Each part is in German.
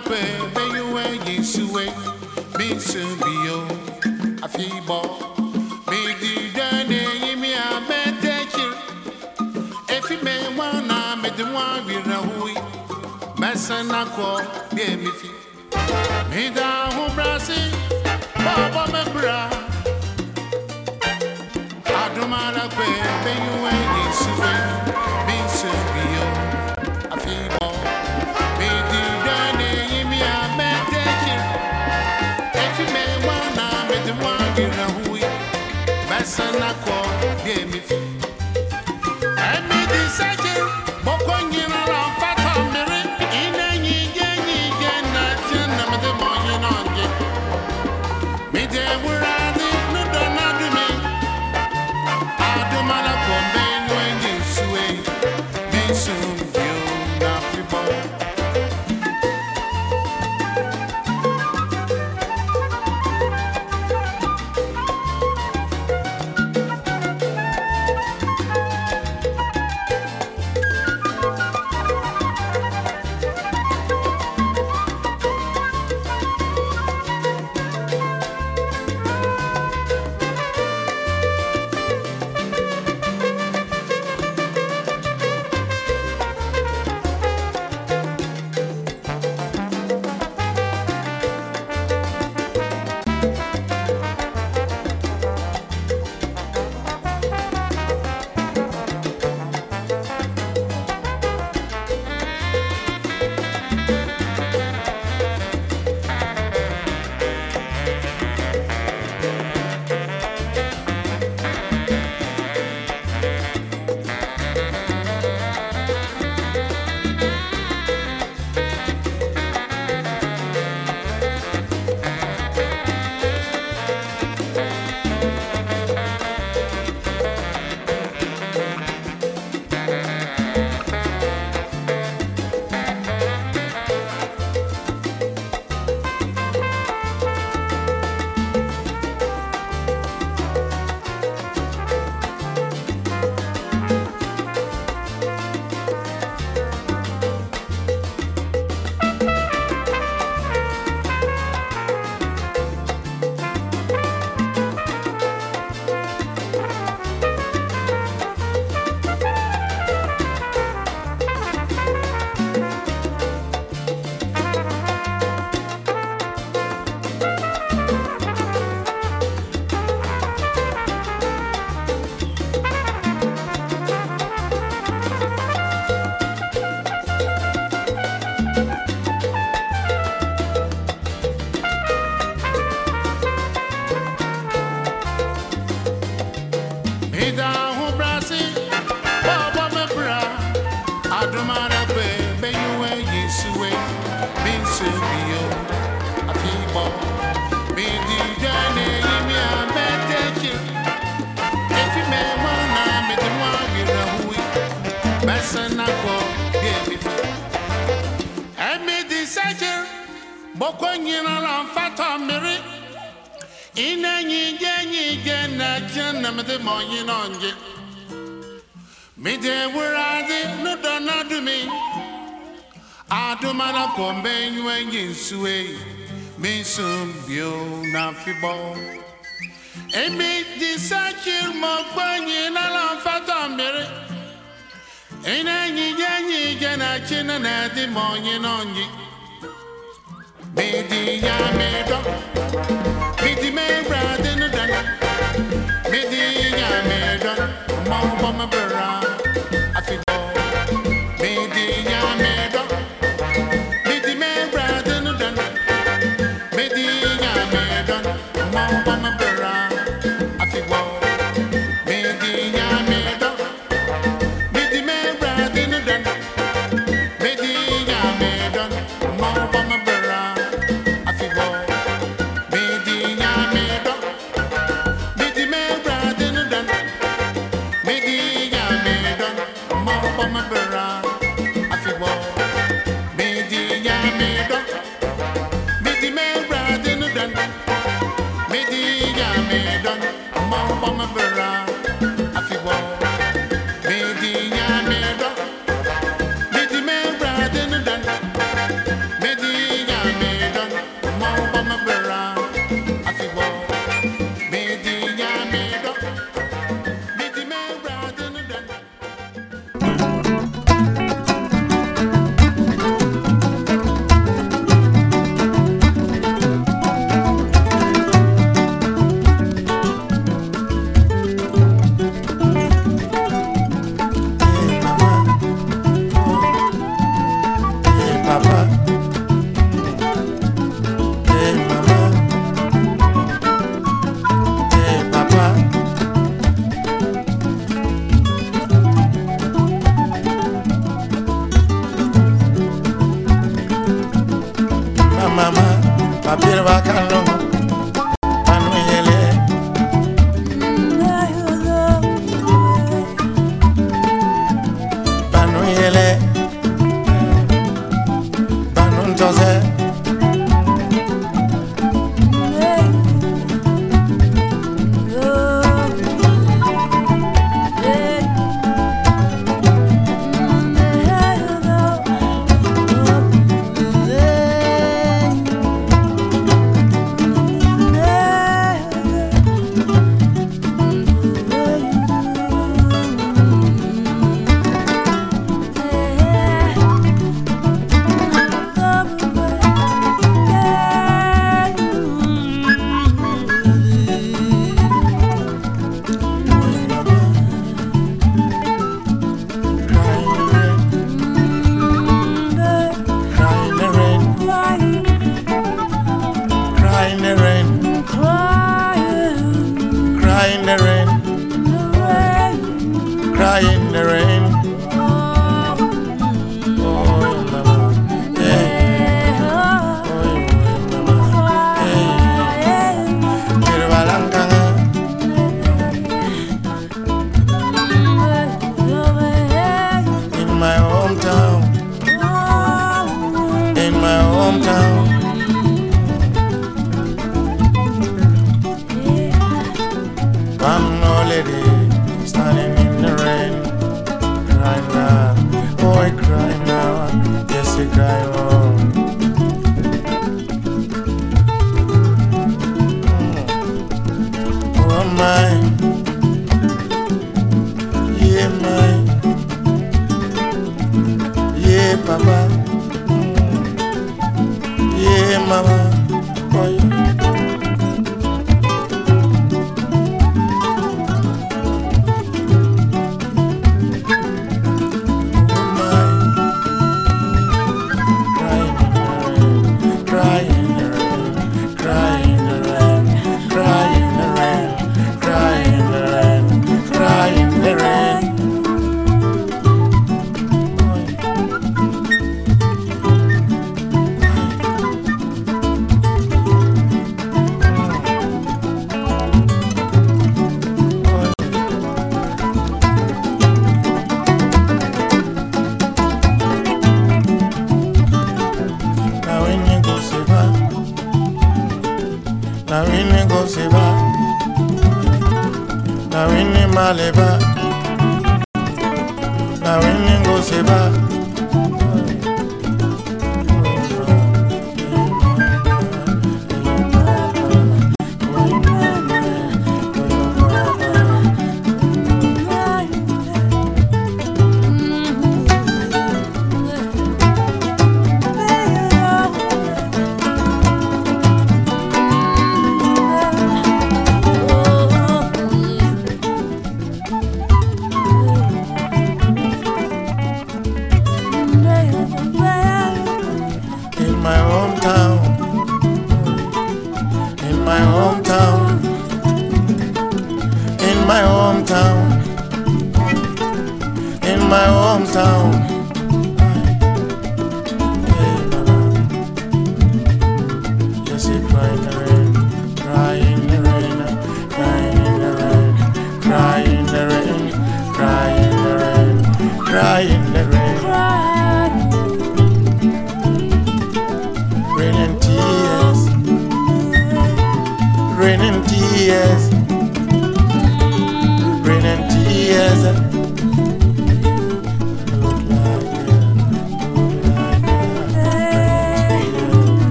pe me you e yesue afi bo mi di dane yi a me te chi me wa na me di wa me da hu brasi bo bo me bra. Adumara pe you e yesue Adumara kwe beyuwe yisuwe. Minsu biyo afibo. Midi jane yimi abetechi. Efi me wana midi mwa gira hui. Besa nako yemi fi. Emi di seche. Boko nyina la miri. Ine nyige nyige na me dey where I dey, no done not do me. I do man a come ben when you sway. Me soon bio na fibo. Emi di sakir mo kwanyi na la fata mere. Ina nyi nyi gena china na di mo nyi no nyi. Me di ya me do. Me di me brother no dana. Me di ya me do. Mo mo. Bye. a piel va calor. motema ye papa. Ye mama.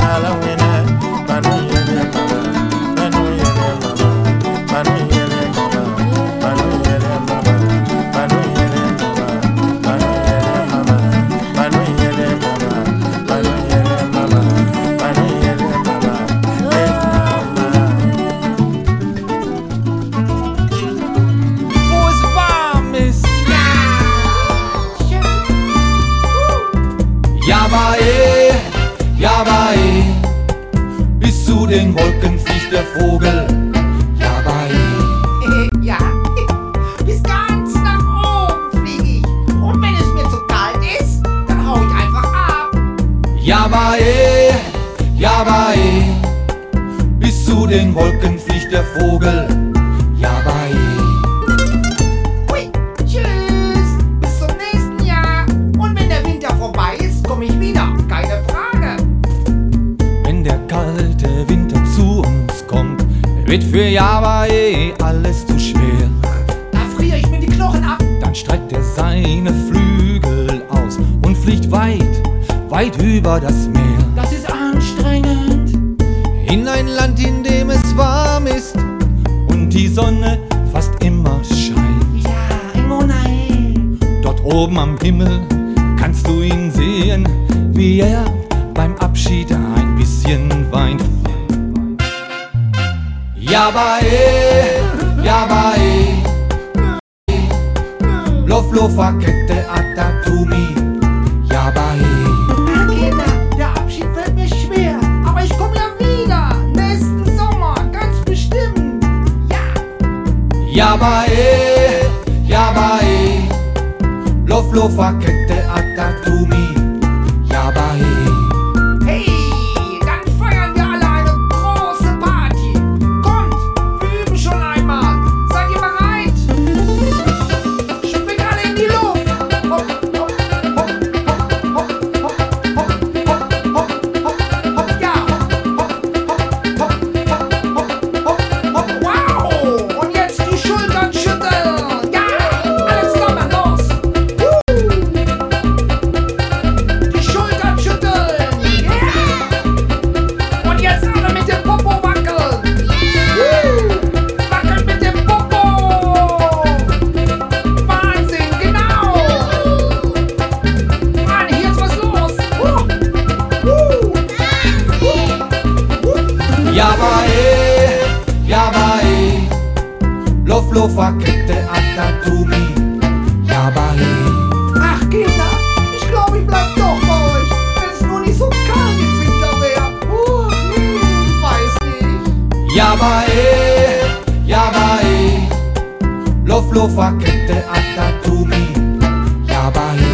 alone Vogel. Ja, bis ganz nach oben fliege ich. Und wenn es mir zu kalt ist, dann hau ich einfach ab. Java, eh. Bis zu den Wolken fliegt der Vogel. Wird für Java eh alles zu schwer. Da friere ich mir die Knochen ab. Dann streckt er seine Flügel aus und fliegt weit, weit über das Meer. Das ist anstrengend. In ein Land, in dem es warm ist und die Sonne fast immer scheint. Ja, nein. Dort oben am Himmel kann kannst du ihn sehen, wie er beim Abschied ein bisschen weint. Yabae, yabae, lof lofakete atatumi, yabae. Kinder, der Abschied fällt mir schwer. Aber ich komme ja wieder. Nächsten Sommer, ganz bestimmt. Ja. Yabae, yabae, lof lofakete nicht. Yabae, yabae, lof lofakete atatumi, yabae.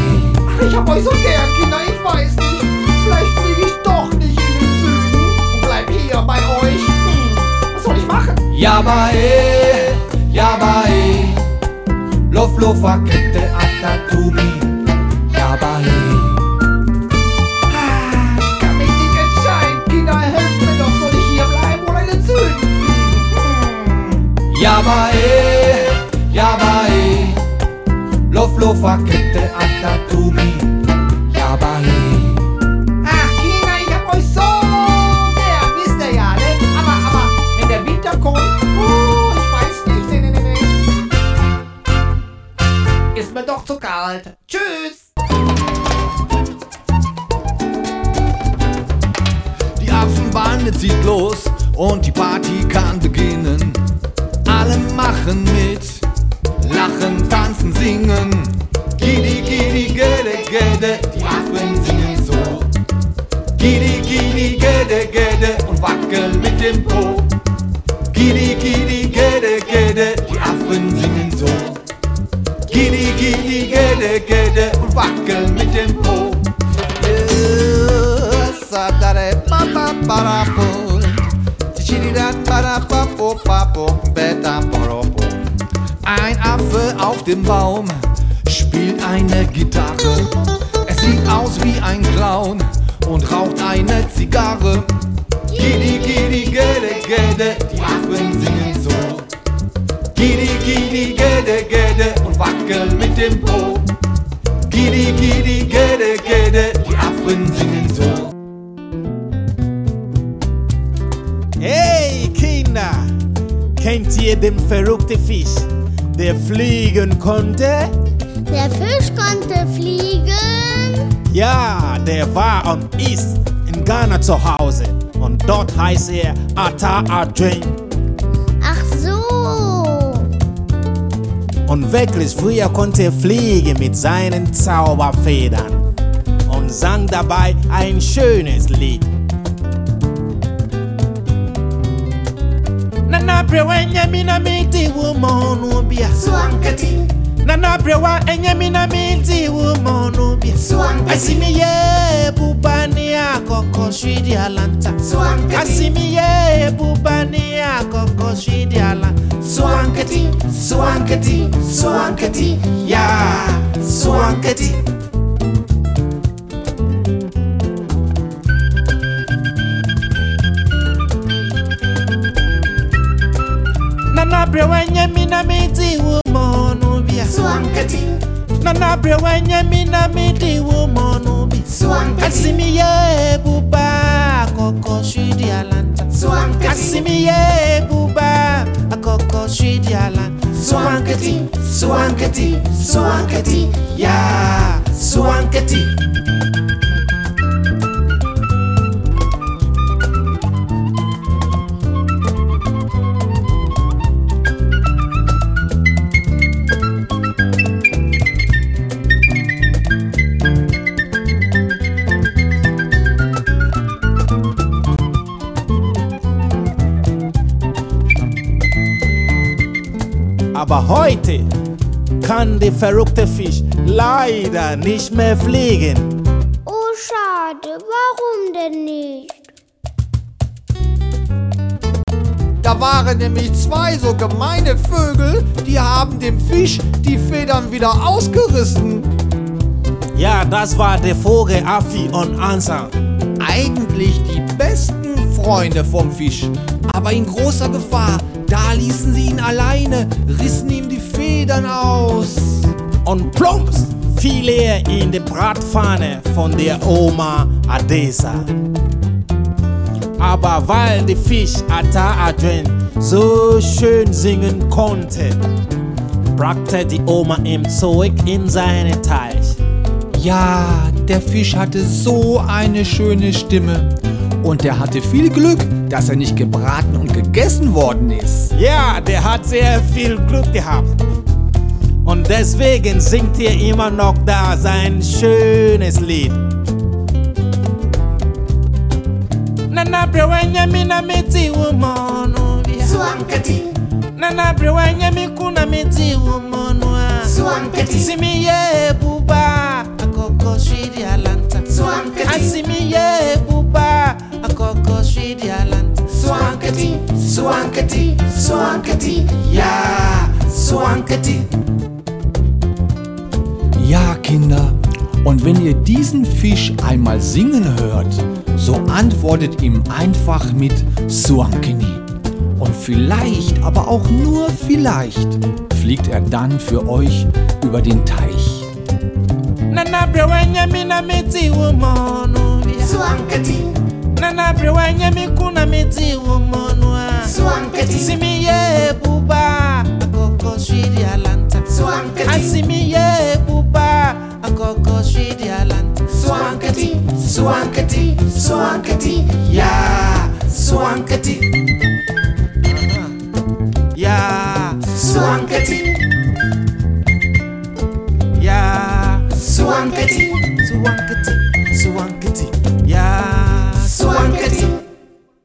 Ach, ich hab euch so gern, Kinder, ich weiß nicht. Vielleicht fliege ich doch nicht in den Süden und bleib hier bei euch. Hm, was soll ich machen? Yabae, yabae, lof lofakete atatumi, Winter kommt, oh, ich weiß nicht. Nee, nee, nee, nee. Ist mir doch zu kalt. Tschüss. Die Affenbande zieht los und die Party kann beginnen. Machen mit, lachen, tanzen, singen. Gidi, gidi, gede, gede, die Affen dem Baum spielt eine Gitarre. Es sieht aus wie ein Clown und raucht eine Zigarre. Gidi, gidi, gede, gede, die Affen singen so. Gidi, gidi, gede, gede und wackeln mit dem Po. Gidi, gidi, gede, gede, die Affen singen so. Hey Kinder, kennt ihr den verrückten Fisch, der fliegen konnte? Der Fisch konnte fliegen. Ja, der war und ist in Ghana zu Hause und dort heißt er Ata Adjeng. Ach so. Und wirklich, früher konnte er fliegen mit seinen Zauberfedern und sang dabei ein schönes Lied. Nana brewa enye mina miti woman ubia Swankati Nana brewa enye mina miti woman bia. Swankati Asimi ye bubani ya koko shwidi alanta Swankati Asimi ye bubani ya koko shwidi alanta Swankati Swankati Swankati Yeah Swankati Nanabria wenye mina miti umonubia Swankati Nanabria wenye mina miti umonubia Swankati Asimiye buba akoko shidi alanta. Swankati Asimiye buba akoko shidi alanta. Swankati Swankati Swankati Yeah Swankati Aber heute kann der verrückte Fisch leider nicht mehr fliegen. Oh, schade. Warum denn nicht? Da waren nämlich zwei so gemeine Vögel, die haben dem Fisch die Federn wieder ausgerissen. Ja, das war der Vogel Affi und Ansa. Eigentlich die besten Freunde vom Fisch, aber in großer Gefahr. Da ließen sie ihn alleine, rissen ihm die Federn aus. Und plumps fiel er in die Bratpfanne von der Oma Adesa. Aber weil der Fisch Ata Adwen so schön singen konnte, brachte die Oma ihm zurück in seinen Teich. Ja, der Fisch hatte so eine schöne Stimme. Und er hatte viel Glück, dass er nicht gebraten und gegessen worden ist. Ja, der hat sehr viel Glück gehabt. Und deswegen singt er immer noch da sein schönes Lied. Nana brewanya mina miti womono Swankati, Nana brewanya mikuna miti womono Swankati, Simi ye buba Swankati, Swankati, ja, Swankati. Ja, Kinder, und wenn ihr diesen Fisch einmal singen hört, so antwortet ihm einfach mit Suankini. Und vielleicht, aber auch nur vielleicht, fliegt er dann für euch über den Teich. Nana na nabre wanya mikuna meti womonwa. Swanketi simiye buba akoko shiri alanta. Swanketi asimiye buba akoko shiri alanta. Swanketi swanketi swanketi ya swanketi ya swanketi ya. Swanketi swanketi swanketi ya. and get some.